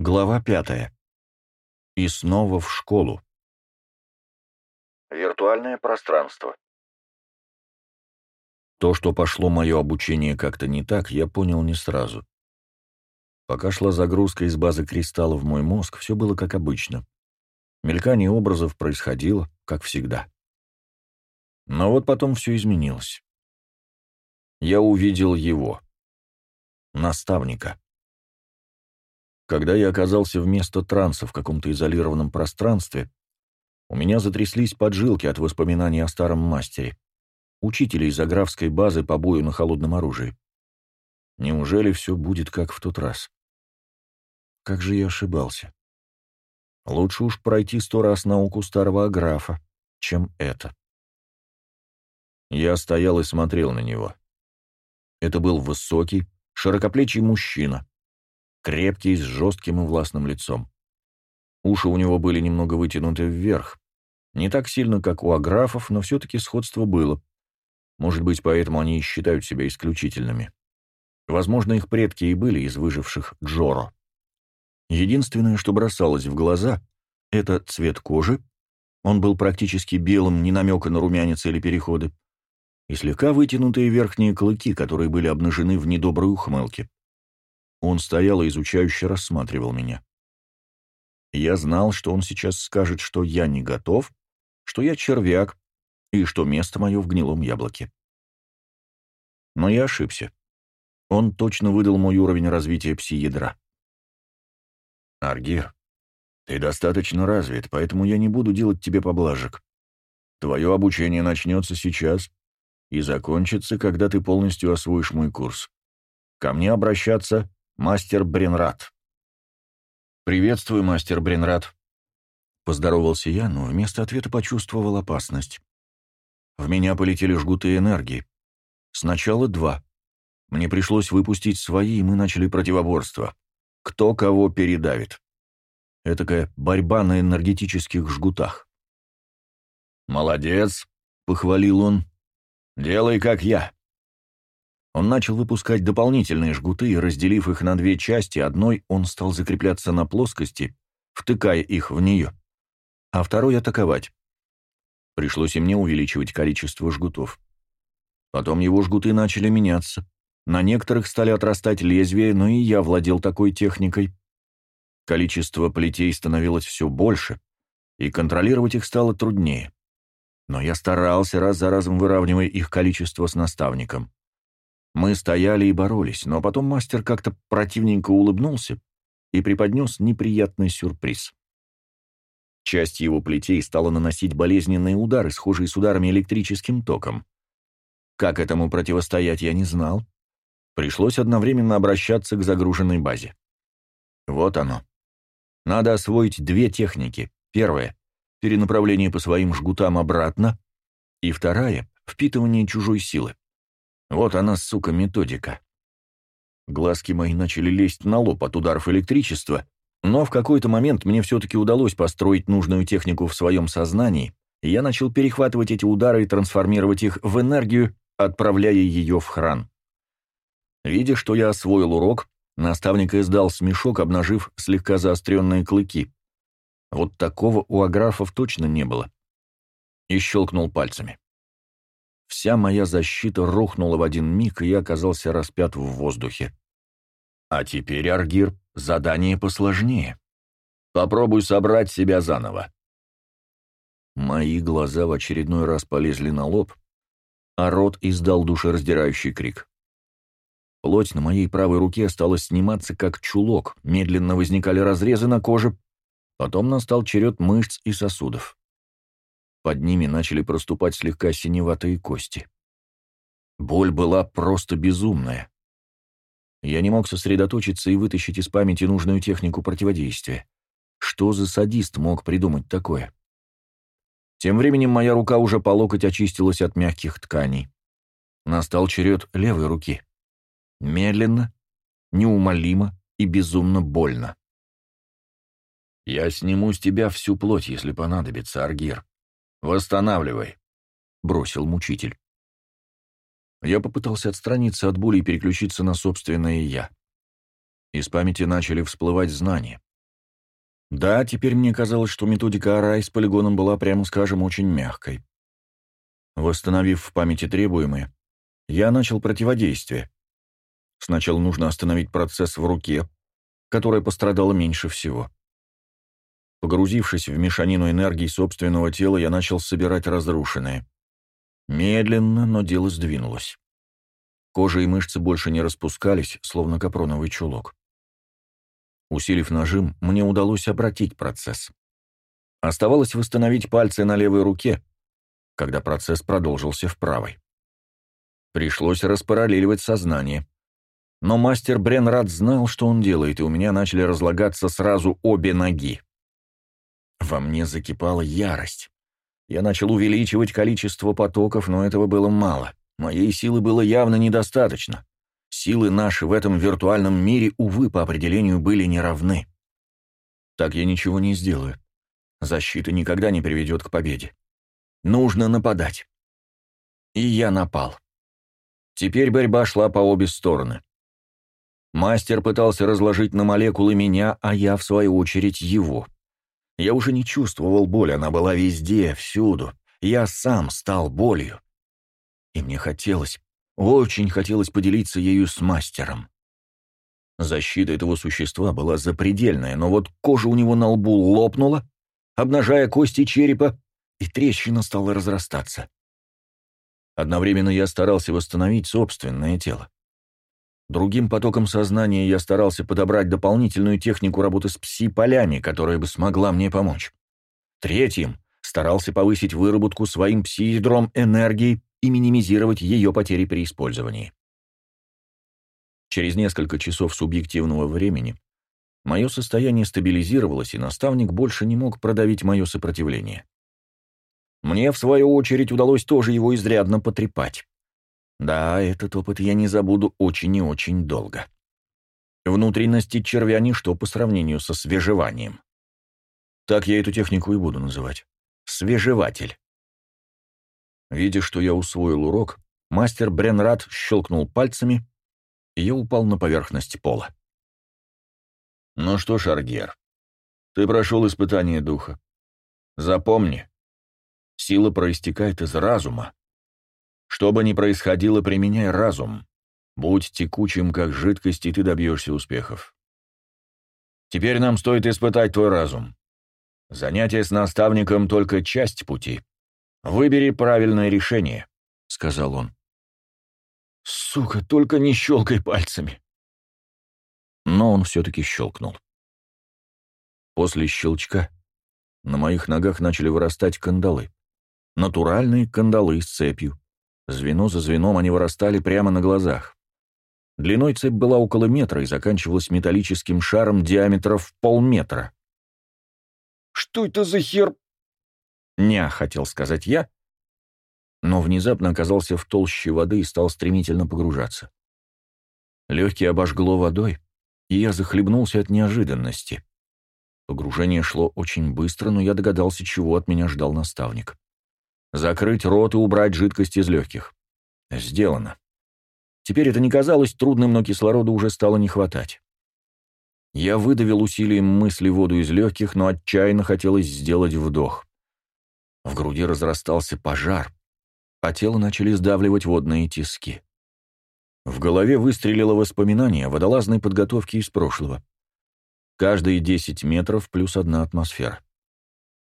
Глава пятая. И снова в школу. Виртуальное пространство. То, что пошло мое обучение как-то не так, я понял не сразу. Пока шла загрузка из базы кристалла в мой мозг, все было как обычно. Мелькание образов происходило, как всегда. Но вот потом все изменилось. Я увидел его. Наставника. Когда я оказался вместо транса в каком-то изолированном пространстве, у меня затряслись поджилки от воспоминаний о старом мастере, учителе из аграфской базы по бою на холодном оружии. Неужели все будет как в тот раз? Как же я ошибался? Лучше уж пройти сто раз науку старого аграфа, чем это. Я стоял и смотрел на него. Это был высокий, широкоплечий мужчина, крепкий, с жестким и властным лицом. Уши у него были немного вытянуты вверх. Не так сильно, как у аграфов, но все-таки сходство было. Может быть, поэтому они и считают себя исключительными. Возможно, их предки и были из выживших Джоро. Единственное, что бросалось в глаза, это цвет кожи. Он был практически белым, ни намека на румянец или переходы. И слегка вытянутые верхние клыки, которые были обнажены в недоброй ухмылке. Он стоял и изучающе рассматривал меня. Я знал, что он сейчас скажет, что я не готов, что я червяк и что место мое в гнилом яблоке. Но я ошибся. Он точно выдал мой уровень развития пси-ядра. «Аргир, ты достаточно развит, поэтому я не буду делать тебе поблажек. Твое обучение начнется сейчас и закончится, когда ты полностью освоишь мой курс. Ко мне обращаться Мастер Бренрат. «Приветствую, мастер Бренрат», — поздоровался я, но вместо ответа почувствовал опасность. В меня полетели жгуты энергии. Сначала два. Мне пришлось выпустить свои, и мы начали противоборство. Кто кого передавит. Этакая борьба на энергетических жгутах. «Молодец», — похвалил он. «Делай, как я». Он начал выпускать дополнительные жгуты, и, разделив их на две части, одной он стал закрепляться на плоскости, втыкая их в нее, а второй атаковать. Пришлось и мне увеличивать количество жгутов. Потом его жгуты начали меняться. На некоторых стали отрастать лезвия, но и я владел такой техникой. Количество плетей становилось все больше, и контролировать их стало труднее. Но я старался раз за разом выравнивая их количество с наставником. Мы стояли и боролись, но потом мастер как-то противненько улыбнулся и преподнес неприятный сюрприз. Часть его плетей стала наносить болезненные удары, схожие с ударами электрическим током. Как этому противостоять, я не знал. Пришлось одновременно обращаться к загруженной базе. Вот оно. Надо освоить две техники. Первая — перенаправление по своим жгутам обратно, и вторая — впитывание чужой силы. Вот она, сука, методика. Глазки мои начали лезть на лоб от ударов электричества, но в какой-то момент мне все-таки удалось построить нужную технику в своем сознании, и я начал перехватывать эти удары и трансформировать их в энергию, отправляя ее в хран. Видя, что я освоил урок, наставник издал смешок, обнажив слегка заостренные клыки. Вот такого у аграфов точно не было. И щелкнул пальцами. Вся моя защита рухнула в один миг, и я оказался распят в воздухе. А теперь, Аргир, задание посложнее. Попробуй собрать себя заново. Мои глаза в очередной раз полезли на лоб, а рот издал душераздирающий крик. Плоть на моей правой руке стала сниматься, как чулок, медленно возникали разрезы на коже, потом настал черед мышц и сосудов. Под ними начали проступать слегка синеватые кости. Боль была просто безумная. Я не мог сосредоточиться и вытащить из памяти нужную технику противодействия. Что за садист мог придумать такое? Тем временем моя рука уже по локоть очистилась от мягких тканей. Настал черед левой руки. Медленно, неумолимо и безумно больно. «Я сниму с тебя всю плоть, если понадобится, Аргир», «Восстанавливай», — бросил мучитель. Я попытался отстраниться от боли и переключиться на собственное «я». Из памяти начали всплывать знания. Да, теперь мне казалось, что методика Арай с полигоном была, прямо скажем, очень мягкой. Восстановив в памяти требуемое, я начал противодействие. Сначала нужно остановить процесс в руке, которая пострадала меньше всего. Погрузившись в мешанину энергии собственного тела, я начал собирать разрушенное. Медленно, но дело сдвинулось. Кожа и мышцы больше не распускались, словно капроновый чулок. Усилив нажим, мне удалось обратить процесс. Оставалось восстановить пальцы на левой руке, когда процесс продолжился в правой. Пришлось распараллеливать сознание. Но мастер Бренрад знал, что он делает, и у меня начали разлагаться сразу обе ноги. Во мне закипала ярость. Я начал увеличивать количество потоков, но этого было мало. Моей силы было явно недостаточно. Силы наши в этом виртуальном мире, увы, по определению были неравны. Так я ничего не сделаю. Защита никогда не приведет к победе. Нужно нападать. И я напал. Теперь борьба шла по обе стороны. Мастер пытался разложить на молекулы меня, а я, в свою очередь, его. Я уже не чувствовал боли, она была везде, всюду. Я сам стал болью. И мне хотелось, очень хотелось поделиться ею с мастером. Защита этого существа была запредельная, но вот кожа у него на лбу лопнула, обнажая кости черепа, и трещина стала разрастаться. Одновременно я старался восстановить собственное тело. Другим потоком сознания я старался подобрать дополнительную технику работы с пси-полями, которая бы смогла мне помочь. Третьим старался повысить выработку своим пси-ядром энергии и минимизировать ее потери при использовании. Через несколько часов субъективного времени мое состояние стабилизировалось, и наставник больше не мог продавить мое сопротивление. Мне, в свою очередь, удалось тоже его изрядно потрепать. Да, этот опыт я не забуду очень и очень долго. Внутренности червя ничто по сравнению со свежеванием. Так я эту технику и буду называть. Свежеватель. Видя, что я усвоил урок, мастер Бренрад щелкнул пальцами, и я упал на поверхность пола. «Ну что ж, Аргер, ты прошел испытание духа. Запомни, Сила проистекает из разума. Что бы ни происходило, применяй разум. Будь текучим, как жидкость, и ты добьешься успехов. Теперь нам стоит испытать твой разум. Занятие с наставником — только часть пути. Выбери правильное решение, — сказал он. Сука, только не щелкай пальцами. Но он все-таки щелкнул. После щелчка на моих ногах начали вырастать кандалы. Натуральные кандалы с цепью. Звено за звеном они вырастали прямо на глазах. Длиной цепь была около метра и заканчивалась металлическим шаром диаметра в полметра. «Что это за хер...» «Ня», — хотел сказать я, но внезапно оказался в толще воды и стал стремительно погружаться. Легкие обожгло водой, и я захлебнулся от неожиданности. Погружение шло очень быстро, но я догадался, чего от меня ждал наставник. Закрыть рот и убрать жидкость из легких. Сделано. Теперь это не казалось трудным, но кислорода уже стало не хватать. Я выдавил усилием мысли воду из легких, но отчаянно хотелось сделать вдох. В груди разрастался пожар, а тело начали сдавливать водные тиски. В голове выстрелило воспоминание о водолазной подготовке из прошлого. Каждые 10 метров плюс одна атмосфера.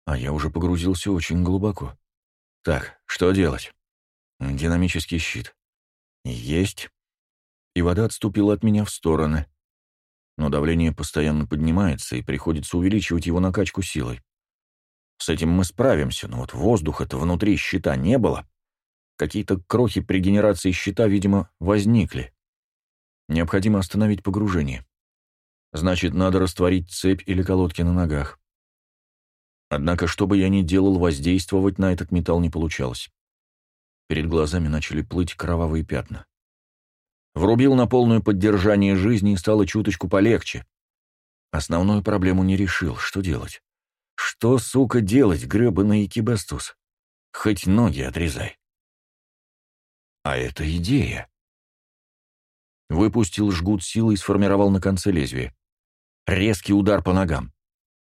А я уже погрузился очень глубоко. Так, что делать? Динамический щит. Есть. И вода отступила от меня в стороны. Но давление постоянно поднимается, и приходится увеличивать его накачку силой. С этим мы справимся, но вот воздуха-то внутри щита не было. Какие-то крохи при генерации щита, видимо, возникли. Необходимо остановить погружение. Значит, надо растворить цепь или колодки на ногах. Однако, что бы я ни делал, воздействовать на этот металл не получалось. Перед глазами начали плыть кровавые пятна. Врубил на полное поддержание жизни и стало чуточку полегче. Основную проблему не решил. Что делать? Что, сука, делать, гребаный кибастус? Хоть ноги отрезай. А это идея. Выпустил жгут силы и сформировал на конце лезвия. Резкий удар по ногам.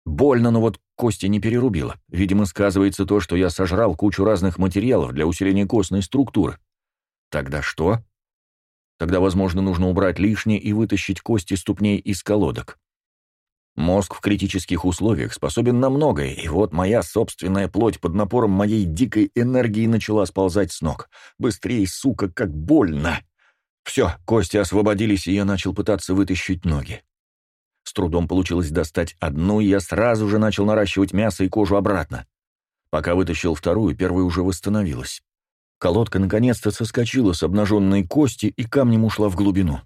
Больно, но вот кости не перерубило. Видимо, сказывается то, что я сожрал кучу разных материалов для усиления костной структуры. Тогда что? Тогда, возможно, нужно убрать лишнее и вытащить кости ступней из колодок. Мозг в критических условиях способен на многое, и вот моя собственная плоть под напором моей дикой энергии начала сползать с ног. Быстрее, сука, как больно! Все, кости освободились, и я начал пытаться вытащить ноги. С трудом получилось достать одну, и я сразу же начал наращивать мясо и кожу обратно. Пока вытащил вторую, первая уже восстановилась. Колодка наконец-то соскочила с обнаженной кости и камнем ушла в глубину.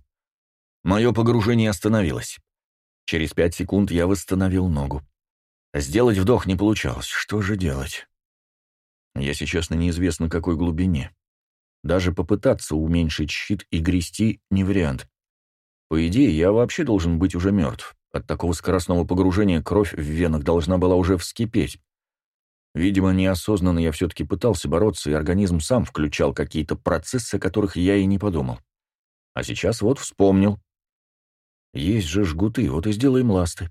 Мое погружение остановилось. Через пять секунд я восстановил ногу. Сделать вдох не получалось. Что же делать? Я сейчас на неизвестно какой глубине. Даже попытаться уменьшить щит и грести не вариант. По идее, я вообще должен быть уже мертв. От такого скоростного погружения кровь в венах должна была уже вскипеть. Видимо, неосознанно я все-таки пытался бороться, и организм сам включал какие-то процессы, о которых я и не подумал. А сейчас вот вспомнил. Есть же жгуты, вот и сделаем ласты.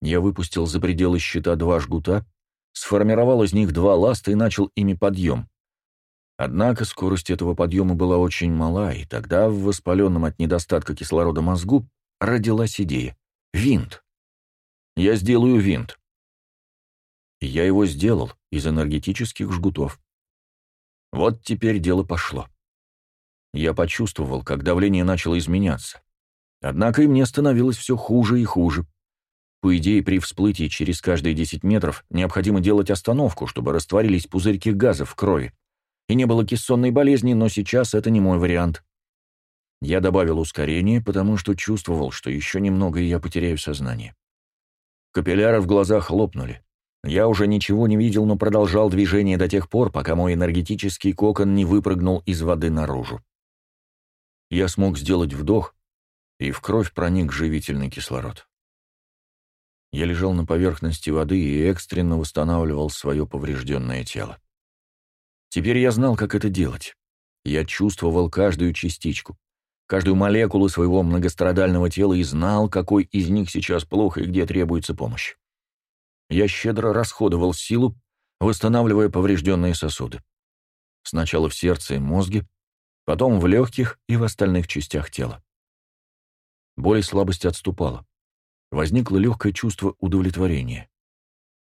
Я выпустил за пределы щита два жгута, сформировал из них два ласта и начал ими подъем. Однако скорость этого подъема была очень мала, и тогда в воспаленном от недостатка кислорода мозгу родилась идея. Винт. Я сделаю винт. И я его сделал из энергетических жгутов. Вот теперь дело пошло. Я почувствовал, как давление начало изменяться. Однако и мне становилось все хуже и хуже. По идее, при всплытии через каждые 10 метров необходимо делать остановку, чтобы растворились пузырьки газа в крови. И не было кессонной болезни, но сейчас это не мой вариант. Я добавил ускорение, потому что чувствовал, что еще немного, и я потеряю сознание. Капилляры в глазах хлопнули. Я уже ничего не видел, но продолжал движение до тех пор, пока мой энергетический кокон не выпрыгнул из воды наружу. Я смог сделать вдох, и в кровь проник живительный кислород. Я лежал на поверхности воды и экстренно восстанавливал свое поврежденное тело. Теперь я знал, как это делать. Я чувствовал каждую частичку, каждую молекулу своего многострадального тела и знал, какой из них сейчас плохо и где требуется помощь я щедро расходовал силу, восстанавливая поврежденные сосуды. Сначала в сердце и мозге, потом в легких и в остальных частях тела. Боль и слабость отступала. Возникло легкое чувство удовлетворения.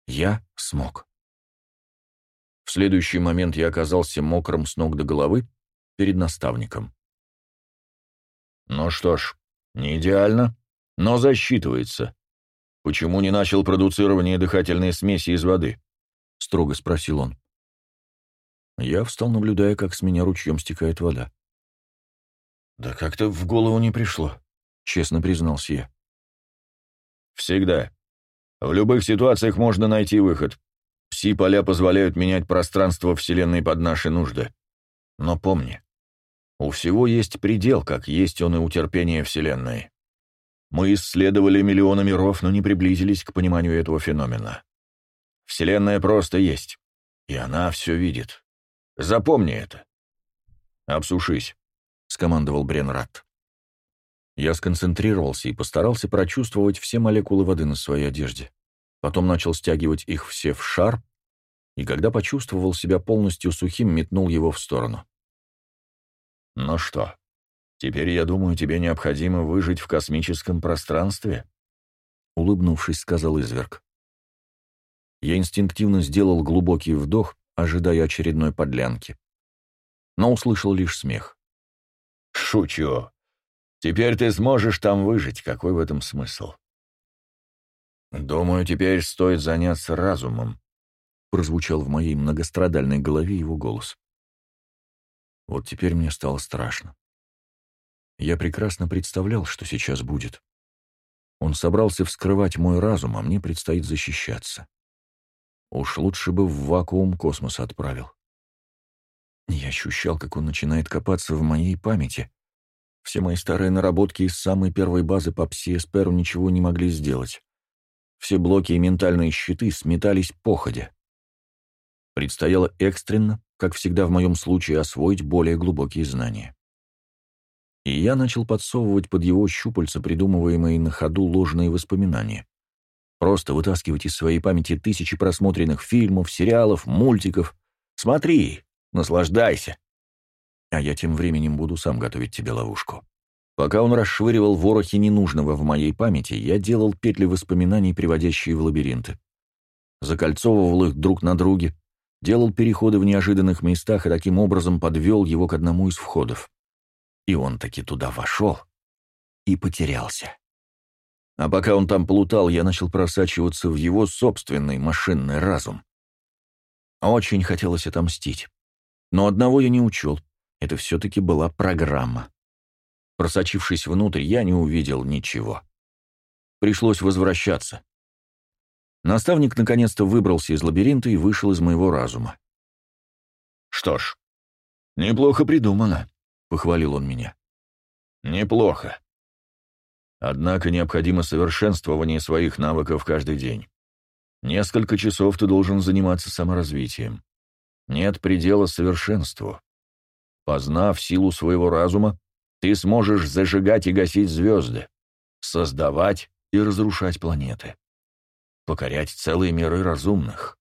Я смог. В следующий момент я оказался мокрым с ног до головы перед наставником. «Ну что ж, не идеально, но засчитывается», «Почему не начал продуцирование дыхательной смеси из воды?» — строго спросил он. Я встал, наблюдая, как с меня ручьем стекает вода. «Да как-то в голову не пришло», — честно признался я. «Всегда. В любых ситуациях можно найти выход. Пси-поля позволяют менять пространство Вселенной под наши нужды. Но помни, у всего есть предел, как есть он и у терпения Вселенной. Мы исследовали миллионы миров, но не приблизились к пониманию этого феномена. Вселенная просто есть, и она все видит. Запомни это. «Обсушись», — скомандовал Бренрат. Я сконцентрировался и постарался прочувствовать все молекулы воды на своей одежде. Потом начал стягивать их все в шар, и когда почувствовал себя полностью сухим, метнул его в сторону. «Ну что, Теперь, я думаю, тебе необходимо выжить в космическом пространстве», — улыбнувшись, сказал изверг. Я инстинктивно сделал глубокий вдох, ожидая очередной подлянки. Но услышал лишь смех. «Шучу. Теперь ты сможешь там выжить. Какой в этом смысл?» «Думаю, теперь стоит заняться разумом», — прозвучал в моей многострадальной голове его голос. Вот теперь мне стало страшно. Я прекрасно представлял, что сейчас будет. Он собрался вскрывать мой разум, а мне предстоит защищаться. Уж лучше бы в вакуум космоса отправил. Я ощущал, как он начинает копаться в моей памяти. Все мои старые наработки из самой первой базы по пси-эсперу ничего не могли сделать. Все блоки и ментальные щиты сметались походя. Предстояло экстренно, как всегда в моем случае, освоить более глубокие знания и я начал подсовывать под его щупальца придумываемые на ходу ложные воспоминания. Просто вытаскивать из своей памяти тысячи просмотренных фильмов, сериалов, мультиков. Смотри, наслаждайся. А я тем временем буду сам готовить тебе ловушку. Пока он расшвыривал ворохи ненужного в моей памяти, я делал петли воспоминаний, приводящие в лабиринты. Закольцовывал их друг на друге, делал переходы в неожиданных местах и таким образом подвел его к одному из входов. И он таки туда вошел и потерялся. А пока он там плутал, я начал просачиваться в его собственный машинный разум. Очень хотелось отомстить. Но одного я не учел. Это все-таки была программа. Просочившись внутрь, я не увидел ничего. Пришлось возвращаться. Наставник наконец-то выбрался из лабиринта и вышел из моего разума. «Что ж, неплохо придумано», — похвалил он меня. «Неплохо. Однако необходимо совершенствование своих навыков каждый день. Несколько часов ты должен заниматься саморазвитием. Нет предела совершенству. Познав силу своего разума, ты сможешь зажигать и гасить звезды, создавать и разрушать планеты, покорять целые миры разумных.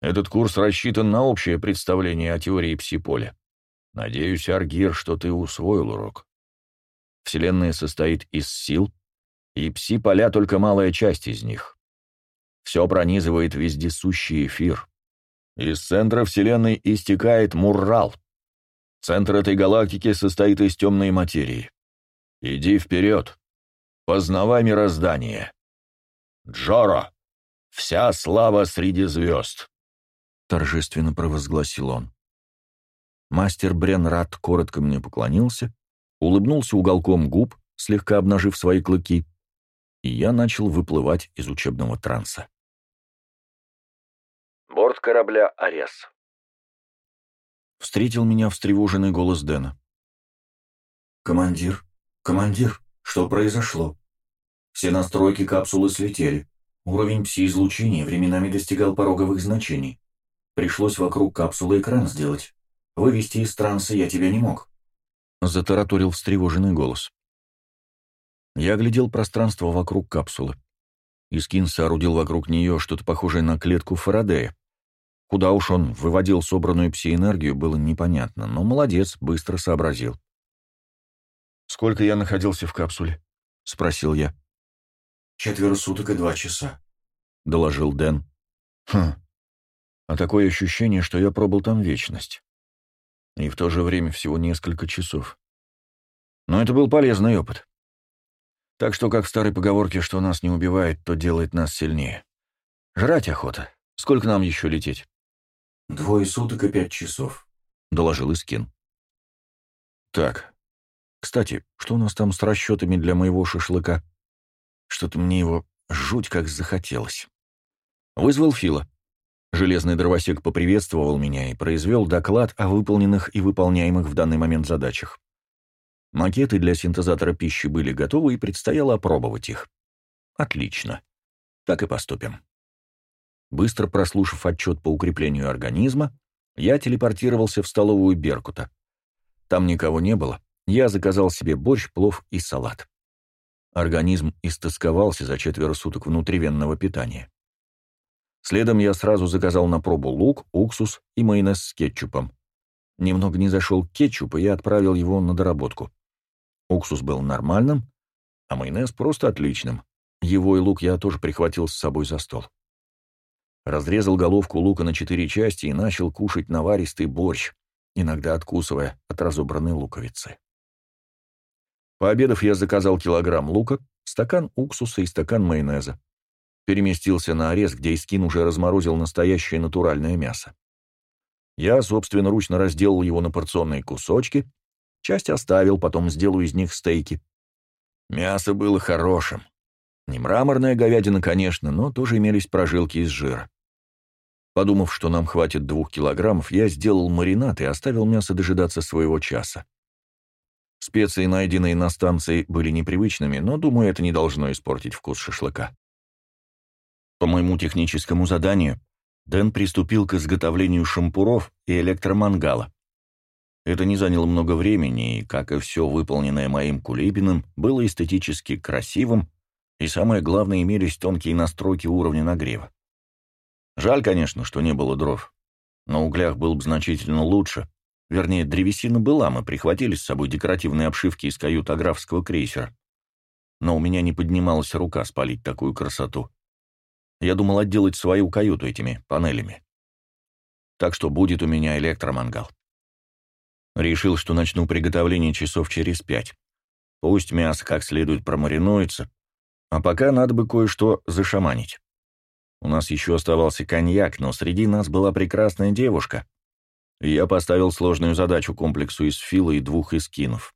Этот курс рассчитан на общее представление о теории псиполя. Надеюсь, Аргир, что ты усвоил урок. Вселенная состоит из сил, и пси-поля — только малая часть из них. Все пронизывает вездесущий эфир. Из центра Вселенной истекает Муррал. Центр этой галактики состоит из темной материи. Иди вперед. Познавай мироздание. Джоро, вся слава среди звезд. Торжественно провозгласил он. Мастер Бренрат коротко мне поклонился улыбнулся уголком губ, слегка обнажив свои клыки, и я начал выплывать из учебного транса. Борт корабля «Арес». Встретил меня встревоженный голос Дэна. «Командир, командир, что произошло? Все настройки капсулы слетели. Уровень пси-излучения временами достигал пороговых значений. Пришлось вокруг капсулы экран сделать. Вывести из транса я тебя не мог. — затараторил встревоженный голос. Я оглядел пространство вокруг капсулы. Искин соорудил вокруг нее что-то похожее на клетку Фарадея. Куда уж он выводил собранную пси-энергию, было непонятно, но молодец, быстро сообразил. «Сколько я находился в капсуле?» — спросил я. «Четверо суток и два часа», — доложил Дэн. «Хм. А такое ощущение, что я пробыл там вечность и в то же время всего несколько часов. Но это был полезный опыт. Так что, как в старой поговорке, что нас не убивает, то делает нас сильнее. Жрать охота. Сколько нам еще лететь? «Двое суток и пять часов», — доложил Искин. «Так. Кстати, что у нас там с расчетами для моего шашлыка? Что-то мне его жуть как захотелось». Вызвал Фила. Железный дровосек поприветствовал меня и произвел доклад о выполненных и выполняемых в данный момент задачах. Макеты для синтезатора пищи были готовы, и предстояло опробовать их. Отлично. Так и поступим. Быстро прослушав отчет по укреплению организма, я телепортировался в столовую Беркута. Там никого не было, я заказал себе борщ, плов и салат. Организм истосковался за четверо суток внутривенного питания. Следом я сразу заказал на пробу лук, уксус и майонез с кетчупом. Немного не зашел кетчуп, и я отправил его на доработку. Уксус был нормальным, а майонез просто отличным. Его и лук я тоже прихватил с собой за стол. Разрезал головку лука на четыре части и начал кушать наваристый борщ, иногда откусывая от разобранной луковицы. Пообедав, я заказал килограмм лука, стакан уксуса и стакан майонеза переместился на арест, где Искин уже разморозил настоящее натуральное мясо. Я собственноручно разделал его на порционные кусочки, часть оставил, потом сделаю из них стейки. Мясо было хорошим. Не мраморная говядина, конечно, но тоже имелись прожилки из жира. Подумав, что нам хватит двух килограммов, я сделал маринад и оставил мясо дожидаться своего часа. Специи, найденные на станции, были непривычными, но, думаю, это не должно испортить вкус шашлыка. По моему техническому заданию Дэн приступил к изготовлению шампуров и электромангала. Это не заняло много времени, и, как и все выполненное моим Кулибиным, было эстетически красивым И самое главное, имелись тонкие настройки уровня нагрева. Жаль, конечно, что не было дров. На углях было бы значительно лучше. Вернее, древесина была, мы прихватили с собой декоративные обшивки из кают аграфского крейсера. Но у меня не поднималась рука спалить такую красоту. Я думал отделать свою каюту этими панелями. Так что будет у меня электромангал. Решил, что начну приготовление часов через пять. Пусть мясо как следует промаринуется, а пока надо бы кое-что зашаманить. У нас еще оставался коньяк, но среди нас была прекрасная девушка. И я поставил сложную задачу комплексу из фила и двух эскинов.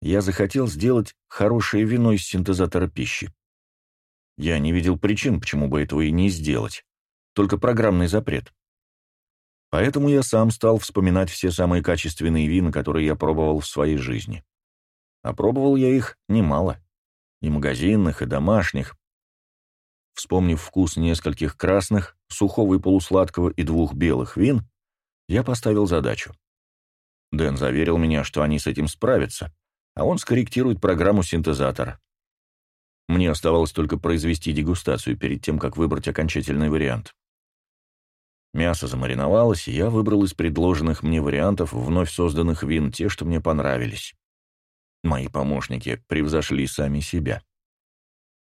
Я захотел сделать хорошее вино из синтезатора пищи. Я не видел причин, почему бы этого и не сделать. Только программный запрет. Поэтому я сам стал вспоминать все самые качественные вина, которые я пробовал в своей жизни. А пробовал я их немало. И магазинных, и домашних. Вспомнив вкус нескольких красных, сухого и полусладкого и двух белых вин, я поставил задачу. Дэн заверил меня, что они с этим справятся, а он скорректирует программу синтезатора. Мне оставалось только произвести дегустацию перед тем, как выбрать окончательный вариант. Мясо замариновалось, и я выбрал из предложенных мне вариантов вновь созданных вин те, что мне понравились. Мои помощники превзошли сами себя.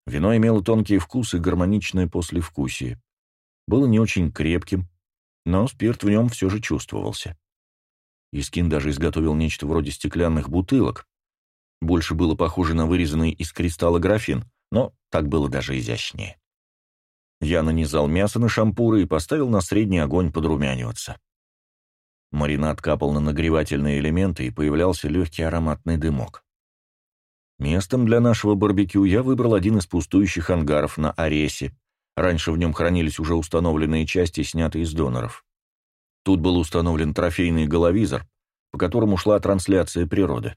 Вино имело тонкий вкус и гармоничное послевкусие. Было не очень крепким, но спирт в нем все же чувствовался. Искин даже изготовил нечто вроде стеклянных бутылок. Больше было похоже на вырезанный из кристалла графин, но так было даже изящнее. Я нанизал мясо на шампуры и поставил на средний огонь подрумяниваться. Маринад капал на нагревательные элементы, и появлялся легкий ароматный дымок. Местом для нашего барбекю я выбрал один из пустующих ангаров на Аресе. Раньше в нем хранились уже установленные части, снятые из доноров. Тут был установлен трофейный головизор, по которому шла трансляция природы.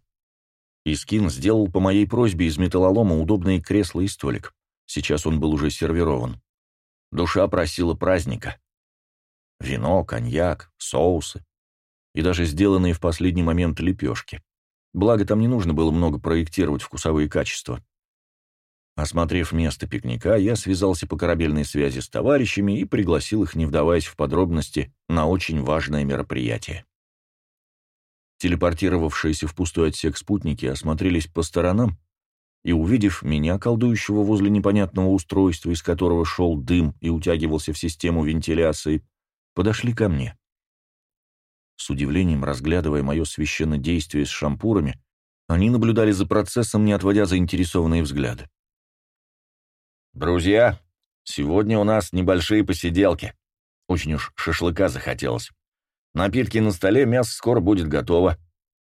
Искин сделал по моей просьбе из металлолома удобные кресла и столик. Сейчас он был уже сервирован. Душа просила праздника. Вино, коньяк, соусы и даже сделанные в последний момент лепешки. Благо, там не нужно было много проектировать вкусовые качества. Осмотрев место пикника, я связался по корабельной связи с товарищами и пригласил их, не вдаваясь в подробности, на очень важное мероприятие. Телепортировавшиеся в пустой отсек спутники осмотрелись по сторонам и, увидев меня, колдующего возле непонятного устройства, из которого шел дым и утягивался в систему вентиляции, подошли ко мне. С удивлением разглядывая мое священное действие с шампурами, они наблюдали за процессом, не отводя заинтересованные взгляды. «Друзья, сегодня у нас небольшие посиделки. Очень уж шашлыка захотелось. Напитки на столе, мясо скоро будет готово»,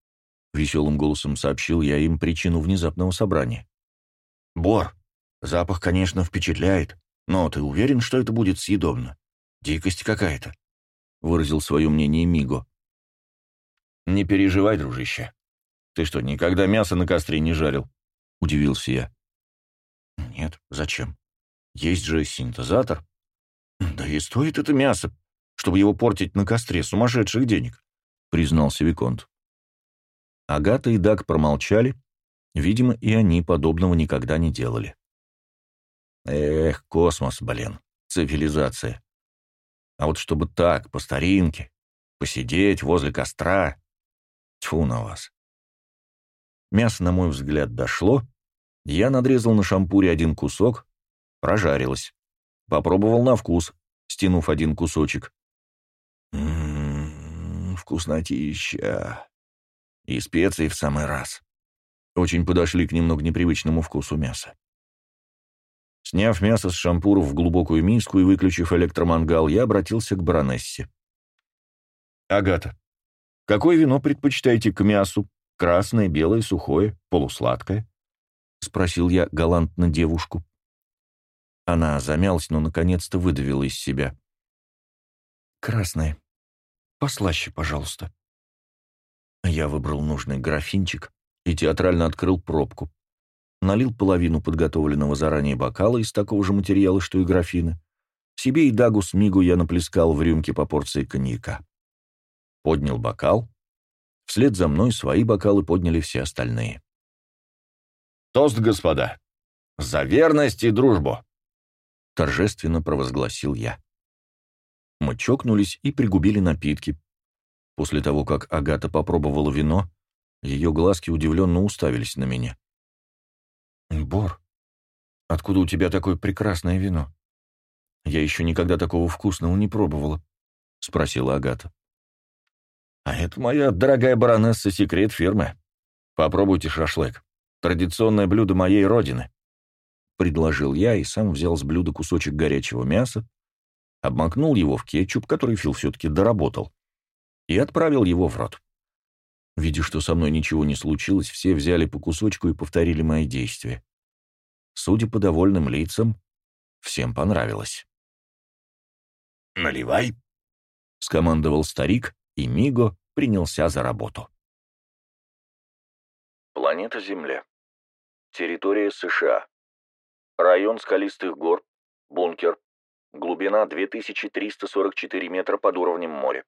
— веселым голосом сообщил я им причину внезапного собрания. «Бор, запах, конечно, впечатляет, но ты уверен, что это будет съедобно? Дикость какая-то», — выразил свое мнение Миго. «Не переживай, дружище. Ты что, никогда мясо на костре не жарил?» — удивился я. «Нет, зачем? Есть же синтезатор. Да и стоит это мясо, чтобы его портить на костре, сумасшедших денег», — признался Виконт. Агата и Даг промолчали. Видимо, и они подобного никогда не делали. Эх, космос, блин, цивилизация. А вот чтобы так, по старинке, посидеть возле костра, Тьфу на вас. Мясо, на мой взгляд, дошло. Я надрезал на шампуре один кусок, прожарилось. Попробовал на вкус, стянув один кусочек. Ммм, вкуснотища. И специи в самый раз. Очень подошли к немного непривычному вкусу мяса. Сняв мясо с шампура в глубокую миску и выключив электромангал, я обратился к баронессе. «Агата, Какое вино предпочитаете к мясу? Красное, белое, сухое, полусладкое?» — спросил я галантно девушку. Она замялась, но наконец-то выдавила из себя. «Красное. Послаще, пожалуйста». Я выбрал нужный графинчик и театрально открыл пробку. Налил половину подготовленного заранее бокала из такого же материала, что и графины. Себе и Дагу с Мигу я наплескал в рюмке по порции коньяка поднял бокал. Вслед за мной свои бокалы подняли все остальные. «Тост, господа! За верность и дружбу!» — торжественно провозгласил я. Мы чокнулись и пригубили напитки. После того, как Агата попробовала вино, ее глазки удивленно уставились на меня. «Бор, откуда у тебя такое прекрасное вино? Я еще никогда такого вкусного не пробовала», — спросила Агата. «А это моя дорогая баронесса секрет фирмы. Попробуйте шашлык. Традиционное блюдо моей родины», — предложил я и сам взял с блюда кусочек горячего мяса, обмакнул его в кетчуп, который Фил все-таки доработал, и отправил его в рот. Видя, что со мной ничего не случилось, все взяли по кусочку и повторили мои действия. Судя по довольным лицам, всем понравилось. «Наливай», — скомандовал старик, и Миго принялся за работу. Планета Земля. Территория США. Район скалистых гор. Бункер. Глубина 2344 метра под уровнем моря.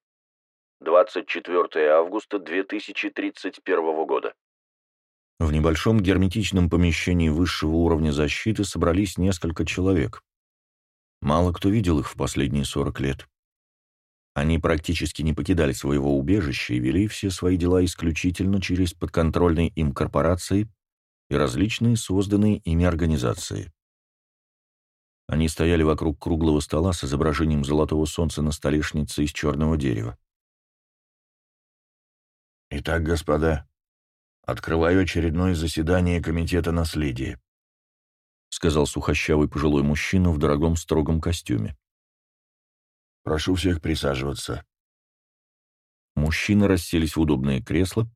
24 августа 2031 года. В небольшом герметичном помещении высшего уровня защиты собрались несколько человек. Мало кто видел их в последние 40 лет. Они практически не покидали своего убежища и вели все свои дела исключительно через подконтрольные им корпорации и различные созданные ими организации. Они стояли вокруг круглого стола с изображением золотого солнца на столешнице из черного дерева. «Итак, господа, открываю очередное заседание Комитета наследия», сказал сухощавый пожилой мужчина в дорогом строгом костюме. «Прошу всех присаживаться». Мужчины расселись в удобные кресла.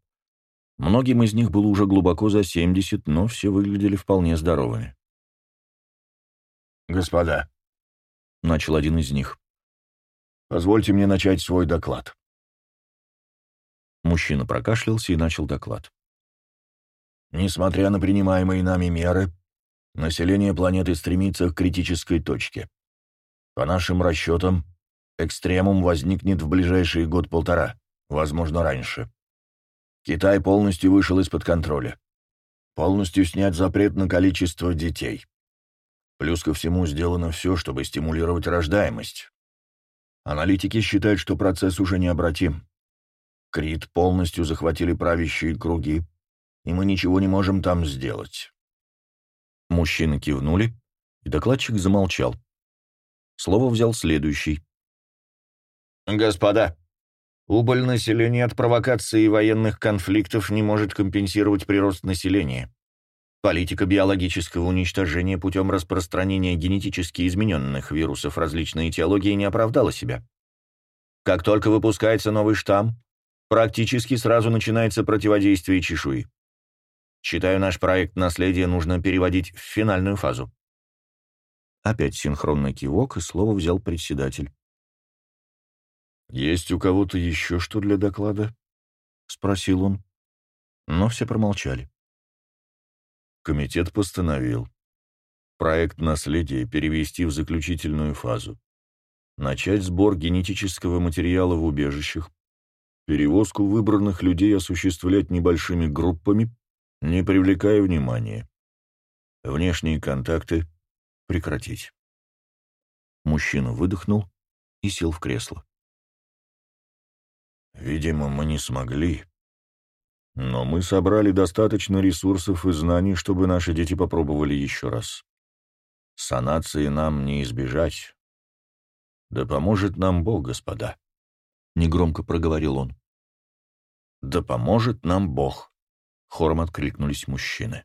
Многим из них было уже глубоко за 70, но все выглядели вполне здоровыми. «Господа», — начал один из них, — «позвольте мне начать свой доклад». Мужчина прокашлялся и начал доклад. Несмотря на принимаемые нами меры, население планеты стремится к критической точке. По нашим расчетам, экстремум возникнет в ближайший год-полтора, возможно, раньше. Китай полностью вышел из-под контроля. Полностью снят запрет на количество детей. Плюс ко всему сделано все, чтобы стимулировать рождаемость. Аналитики считают, что процесс уже необратим. Крит полностью захватили правящие круги, и мы ничего не можем там сделать. Мужчины кивнули, и докладчик замолчал. Слово взял следующий. «Господа, убыль населения от провокации и военных конфликтов не может компенсировать прирост населения. Политика биологического уничтожения путем распространения генетически измененных вирусов различной этиологии не оправдала себя. Как только выпускается новый штамм, практически сразу начинается противодействие чешуи. Считаю, наш проект наследия нужно переводить в финальную фазу. Опять синхронный кивок, и слово взял председатель. «Есть у кого-то еще что для доклада?» — спросил он. Но все промолчали. Комитет постановил проект наследия перевести в заключительную фазу, начать сбор генетического материала в убежищах, перевозку выбранных людей осуществлять небольшими группами, не привлекая внимания. Внешние контакты прекратить. Мужчина выдохнул и сел в кресло. «Видимо, мы не смогли», но мы собрали достаточно ресурсов и знаний, чтобы наши дети попробовали еще раз. Санации нам не избежать. Да поможет нам Бог, господа. Негромко проговорил он. Да поможет нам Бог, хором откликнулись мужчины.